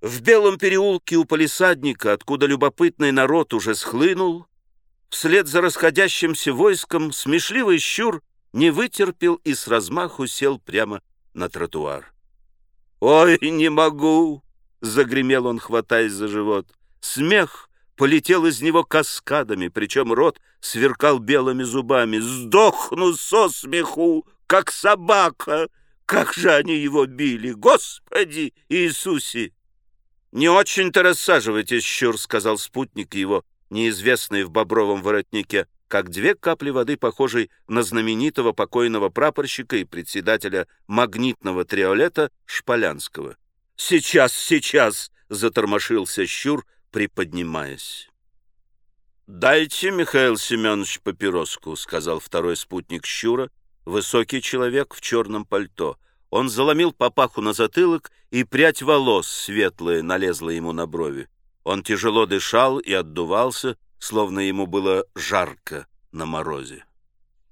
В белом переулке у полисадника, откуда любопытный народ уже схлынул, вслед за расходящимся войском смешливый щур не вытерпел и с размаху сел прямо на тротуар. «Ой, не могу!» — загремел он, хватаясь за живот. Смех полетел из него каскадами, причем рот сверкал белыми зубами. «Сдохну со смеху, как собака! Как же они его били! Господи Иисусе!» «Не очень-то рассаживайтесь, Щур», — сказал спутник его, неизвестный в бобровом воротнике как две капли воды, похожей на знаменитого покойного прапорщика и председателя магнитного триолета Шполянского. «Сейчас, сейчас!» — затормошился Щур, приподнимаясь. «Дайте, Михаил Семенович, папироску», — сказал второй спутник Щура, высокий человек в черном пальто. Он заломил папаху на затылок, и прядь волос светлая налезла ему на брови. Он тяжело дышал и отдувался, словно ему было жарко на морозе.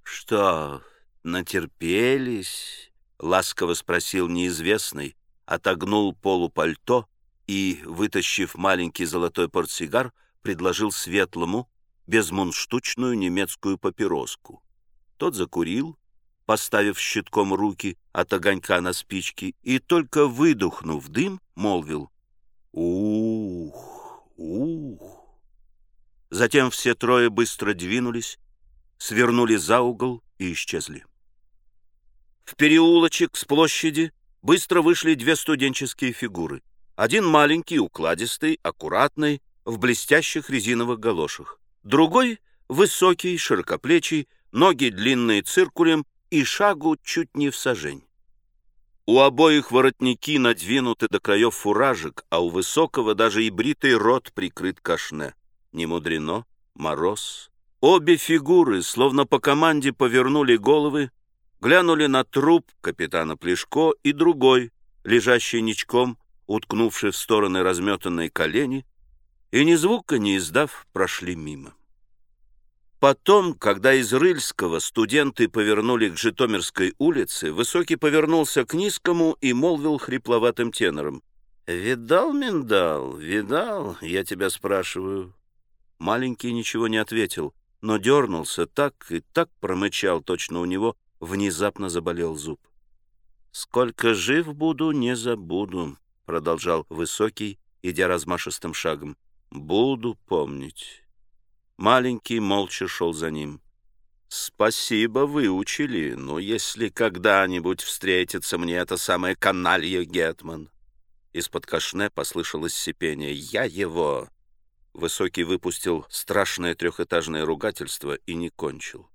«Что, натерпелись?» — ласково спросил неизвестный, отогнул полупальто и, вытащив маленький золотой портсигар, предложил светлому безмунштучную немецкую папироску. Тот закурил, поставив щитком руки от огонька на спички, и только выдохнув дым, молвил «Ух, ух». Затем все трое быстро двинулись, свернули за угол и исчезли. В переулочек с площади быстро вышли две студенческие фигуры. Один маленький, укладистый, аккуратный, в блестящих резиновых галошах. Другой — высокий, широкоплечий, ноги длинные циркулем и шагу чуть не в сажень. У обоих воротники надвинуты до краев фуражек, а у высокого даже и бритый рот прикрыт кашне. Не мудрено, мороз. Обе фигуры, словно по команде, повернули головы, глянули на труп капитана Плешко и другой, лежащий ничком, уткнувший в стороны разметанные колени, и ни звука не издав, прошли мимо. Потом, когда из Рыльского студенты повернули к Житомирской улице, Высокий повернулся к Низкому и молвил хрипловатым тенором. «Видал, миндал, видал, я тебя спрашиваю». Маленький ничего не ответил, но дернулся так и так промычал, точно у него внезапно заболел зуб. «Сколько жив буду, не забуду», — продолжал Высокий, идя размашистым шагом. «Буду помнить». Маленький молча шел за ним. «Спасибо, выучили, но если когда-нибудь встретится мне это самое каналье Гетман...» Из-под кашне послышалось сипение. «Я его...» Высокий выпустил страшное трехэтажное ругательство и не кончил.